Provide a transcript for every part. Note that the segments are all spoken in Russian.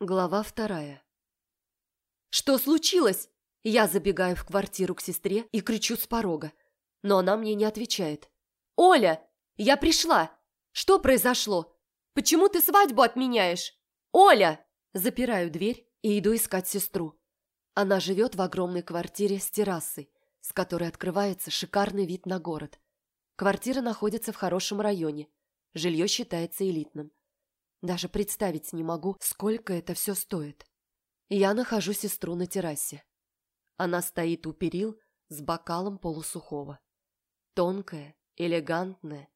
Глава вторая. «Что случилось?» Я забегаю в квартиру к сестре и кричу с порога. Но она мне не отвечает. «Оля! Я пришла! Что произошло? Почему ты свадьбу отменяешь? Оля!» Запираю дверь и иду искать сестру. Она живет в огромной квартире с террасой, с которой открывается шикарный вид на город. Квартира находится в хорошем районе. Жилье считается элитным. Даже представить не могу, сколько это все стоит. Я нахожу сестру на террасе. Она стоит у перил с бокалом полусухого. Тонкая, элегантная.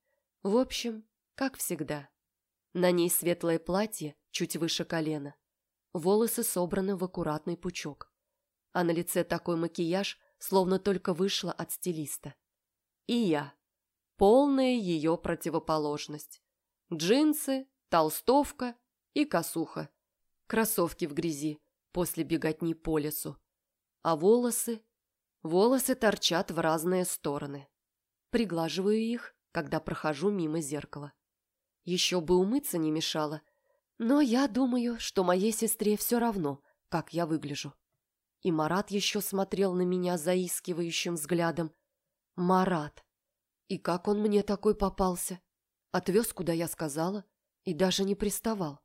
В общем, как всегда. На ней светлое платье, чуть выше колена. Волосы собраны в аккуратный пучок. А на лице такой макияж, словно только вышла от стилиста. И я. Полная ее противоположность. Джинсы, толстовка и косуха. Кроссовки в грязи после беготни по лесу. А волосы? Волосы торчат в разные стороны. Приглаживаю их, когда прохожу мимо зеркала. Еще бы умыться не мешало. Но я думаю, что моей сестре все равно, как я выгляжу. И Марат еще смотрел на меня заискивающим взглядом. Марат! И как он мне такой попался? Отвез, куда я сказала, и даже не приставал.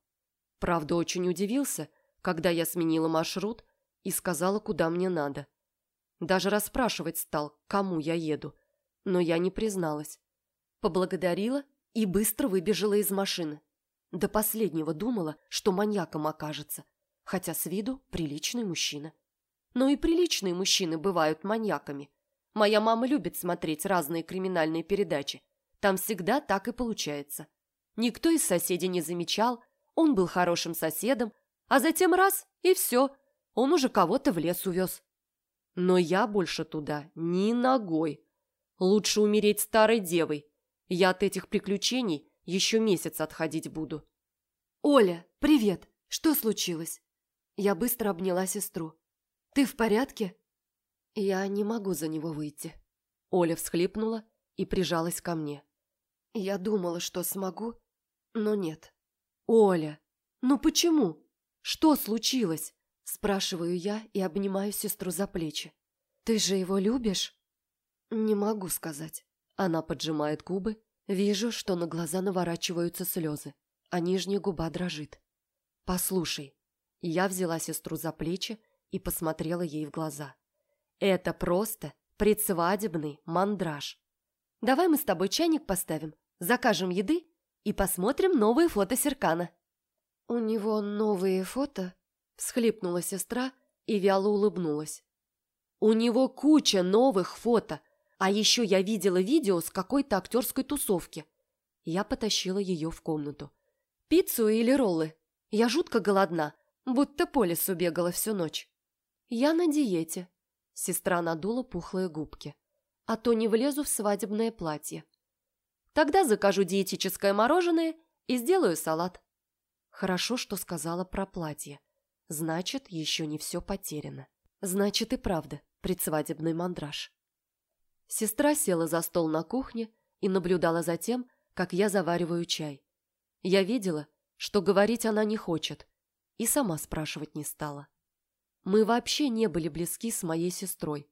Правда, очень удивился, когда я сменила маршрут и сказала, куда мне надо. Даже расспрашивать стал, кому я еду, но я не призналась. Поблагодарила и быстро выбежала из машины. До последнего думала, что маньяком окажется, хотя с виду приличный мужчина. Но и приличные мужчины бывают маньяками. Моя мама любит смотреть разные криминальные передачи. Там всегда так и получается. Никто из соседей не замечал, он был хорошим соседом, а затем раз – и все, он уже кого-то в лес увез. Но я больше туда ни ногой. Лучше умереть старой девой. Я от этих приключений еще месяц отходить буду. «Оля, привет! Что случилось?» Я быстро обняла сестру. «Ты в порядке?» «Я не могу за него выйти». Оля всхлипнула и прижалась ко мне. «Я думала, что смогу, но нет. «Оля, ну почему? Что случилось?» Спрашиваю я и обнимаю сестру за плечи. «Ты же его любишь?» «Не могу сказать». Она поджимает губы. Вижу, что на глаза наворачиваются слезы, а нижняя губа дрожит. «Послушай». Я взяла сестру за плечи и посмотрела ей в глаза. «Это просто предсвадебный мандраж. Давай мы с тобой чайник поставим, закажем еды и посмотрим новые фото Серкана». «У него новые фото?» – всхлипнула сестра и вяло улыбнулась. «У него куча новых фото, а еще я видела видео с какой-то актерской тусовки». Я потащила ее в комнату. «Пиццу или роллы? Я жутко голодна, будто по лесу бегала всю ночь». «Я на диете», – сестра надула пухлые губки. «А то не влезу в свадебное платье». Тогда закажу диетическое мороженое и сделаю салат. Хорошо, что сказала про платье. Значит, еще не все потеряно. Значит и правда предсвадебный мандраж. Сестра села за стол на кухне и наблюдала за тем, как я завариваю чай. Я видела, что говорить она не хочет, и сама спрашивать не стала. Мы вообще не были близки с моей сестрой,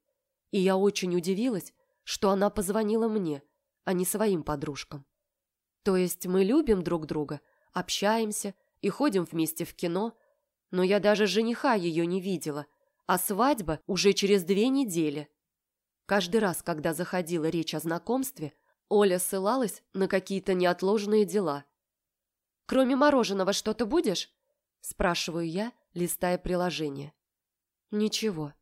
и я очень удивилась, что она позвонила мне – а не своим подружкам. То есть мы любим друг друга, общаемся и ходим вместе в кино, но я даже жениха ее не видела, а свадьба уже через две недели. Каждый раз, когда заходила речь о знакомстве, Оля ссылалась на какие-то неотложные дела. «Кроме мороженого что-то будешь?» – спрашиваю я, листая приложение. «Ничего».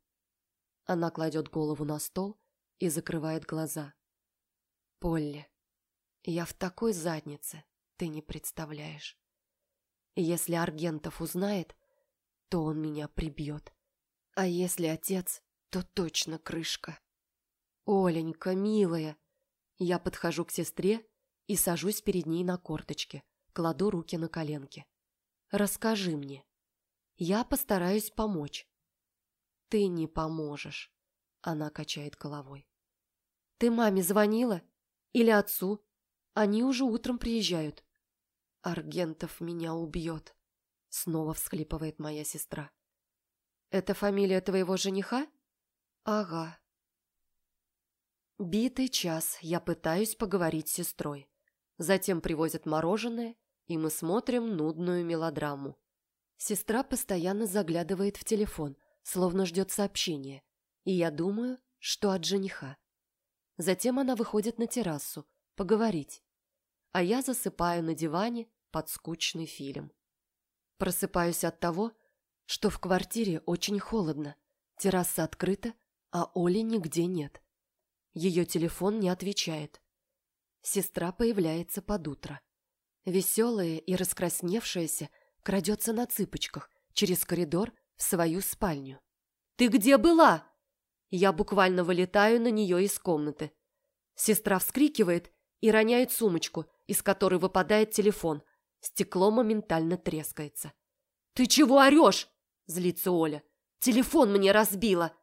Она кладет голову на стол и закрывает глаза. Полли, я в такой заднице, ты не представляешь. Если Аргентов узнает, то он меня прибьет. А если отец, то точно крышка. Оленька, милая, я подхожу к сестре и сажусь перед ней на корточке, кладу руки на коленки. Расскажи мне. Я постараюсь помочь. Ты не поможешь, она качает головой. Ты маме звонила? Или отцу. Они уже утром приезжают. Аргентов меня убьет. Снова всхлипывает моя сестра. Это фамилия твоего жениха? Ага. Битый час я пытаюсь поговорить с сестрой. Затем привозят мороженое, и мы смотрим нудную мелодраму. Сестра постоянно заглядывает в телефон, словно ждет сообщения, и я думаю, что от жениха. Затем она выходит на террасу, поговорить, а я засыпаю на диване под скучный фильм. Просыпаюсь от того, что в квартире очень холодно, терраса открыта, а Оли нигде нет. Ее телефон не отвечает. Сестра появляется под утро. Веселая и раскрасневшаяся крадется на цыпочках через коридор в свою спальню. «Ты где была?» Я буквально вылетаю на нее из комнаты. Сестра вскрикивает и роняет сумочку, из которой выпадает телефон. Стекло моментально трескается. «Ты чего орешь?» – злится Оля. «Телефон мне разбила!»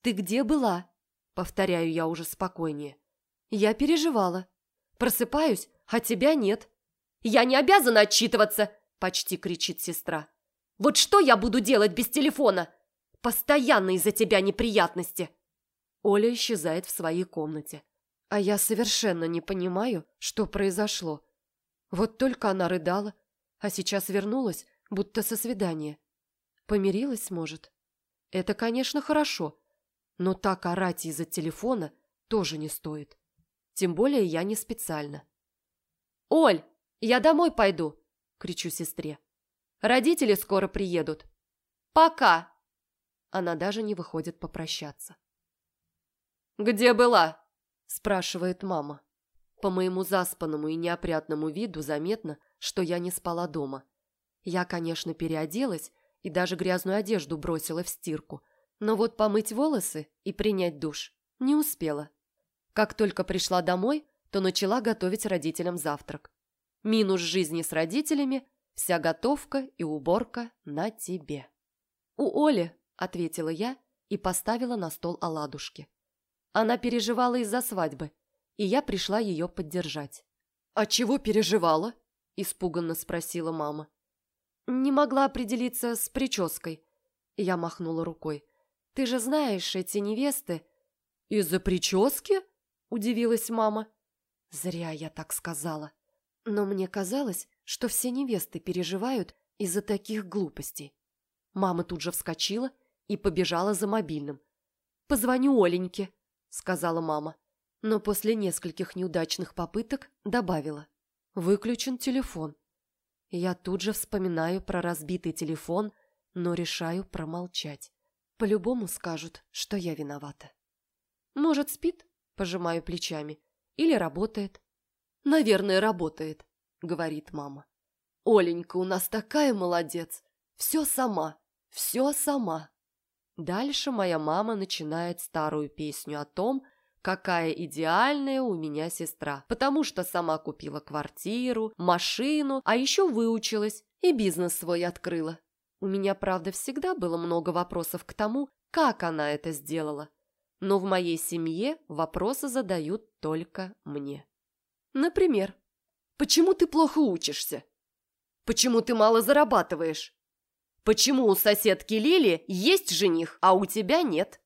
«Ты где была?» – повторяю я уже спокойнее. «Я переживала. Просыпаюсь, а тебя нет». «Я не обязана отчитываться!» – почти кричит сестра. «Вот что я буду делать без телефона? Постоянно из-за тебя неприятности!» Оля исчезает в своей комнате. А я совершенно не понимаю, что произошло. Вот только она рыдала, а сейчас вернулась, будто со свидания. Помирилась, может? Это, конечно, хорошо, но так орать из-за телефона тоже не стоит. Тем более я не специально. «Оль, я домой пойду!» – кричу сестре. «Родители скоро приедут. Пока!» Она даже не выходит попрощаться. «Где была?» – спрашивает мама. По моему заспанному и неопрятному виду заметно, что я не спала дома. Я, конечно, переоделась и даже грязную одежду бросила в стирку, но вот помыть волосы и принять душ не успела. Как только пришла домой, то начала готовить родителям завтрак. Минус жизни с родителями – вся готовка и уборка на тебе. «У Оли», – ответила я и поставила на стол оладушки. Она переживала из-за свадьбы, и я пришла ее поддержать. «А чего переживала?» – испуганно спросила мама. «Не могла определиться с прической». Я махнула рукой. «Ты же знаешь, эти невесты...» «Из-за прически?» – удивилась мама. Зря я так сказала. Но мне казалось, что все невесты переживают из-за таких глупостей. Мама тут же вскочила и побежала за мобильным. «Позвоню Оленьке», – сказала мама но после нескольких неудачных попыток добавила. Выключен телефон. Я тут же вспоминаю про разбитый телефон, но решаю промолчать. По-любому скажут, что я виновата. Может, спит? Пожимаю плечами. Или работает? Наверное, работает, говорит мама. Оленька у нас такая молодец. Все сама, все сама. Дальше моя мама начинает старую песню о том, какая идеальная у меня сестра, потому что сама купила квартиру, машину, а еще выучилась и бизнес свой открыла. У меня, правда, всегда было много вопросов к тому, как она это сделала. Но в моей семье вопросы задают только мне. Например, почему ты плохо учишься? Почему ты мало зарабатываешь? Почему у соседки Лили есть жених, а у тебя нет?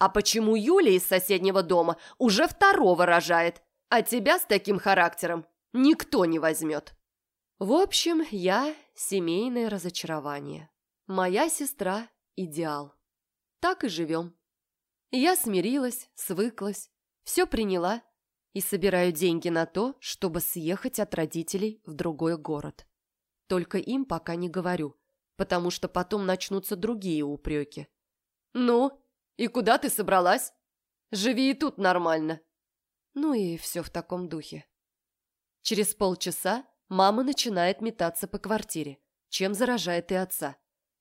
А почему Юля из соседнего дома уже второго рожает, а тебя с таким характером никто не возьмет? В общем, я семейное разочарование. Моя сестра – идеал. Так и живем. Я смирилась, свыклась, все приняла и собираю деньги на то, чтобы съехать от родителей в другой город. Только им пока не говорю, потому что потом начнутся другие упреки. «Ну, «И куда ты собралась? Живи и тут нормально». Ну и все в таком духе. Через полчаса мама начинает метаться по квартире, чем заражает и отца.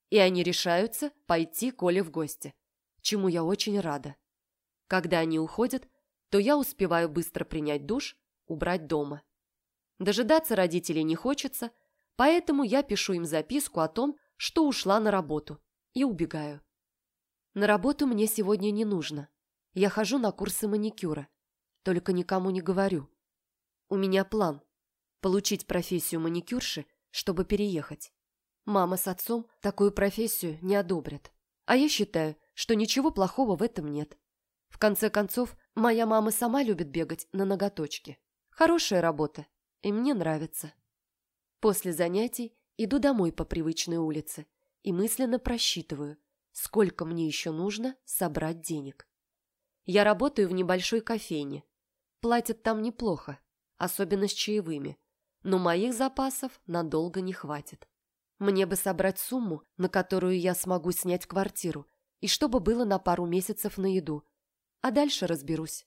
И они решаются пойти к Оле в гости, чему я очень рада. Когда они уходят, то я успеваю быстро принять душ, убрать дома. Дожидаться родителей не хочется, поэтому я пишу им записку о том, что ушла на работу, и убегаю. На работу мне сегодня не нужно. Я хожу на курсы маникюра. Только никому не говорю. У меня план – получить профессию маникюрши, чтобы переехать. Мама с отцом такую профессию не одобрят. А я считаю, что ничего плохого в этом нет. В конце концов, моя мама сама любит бегать на ноготочке. Хорошая работа, и мне нравится. После занятий иду домой по привычной улице и мысленно просчитываю, сколько мне еще нужно собрать денег. Я работаю в небольшой кофейне. Платят там неплохо, особенно с чаевыми, но моих запасов надолго не хватит. Мне бы собрать сумму, на которую я смогу снять квартиру, и чтобы было на пару месяцев на еду. А дальше разберусь.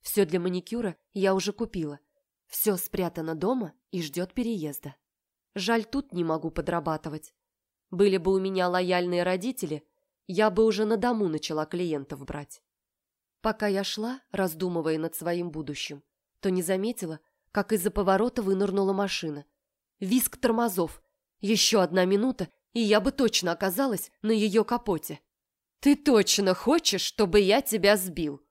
Все для маникюра я уже купила. Все спрятано дома и ждет переезда. Жаль, тут не могу подрабатывать. Были бы у меня лояльные родители, я бы уже на дому начала клиентов брать. Пока я шла, раздумывая над своим будущим, то не заметила, как из-за поворота вынырнула машина. Виск тормозов. Еще одна минута, и я бы точно оказалась на ее капоте. «Ты точно хочешь, чтобы я тебя сбил?»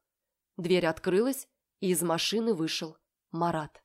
Дверь открылась, и из машины вышел Марат.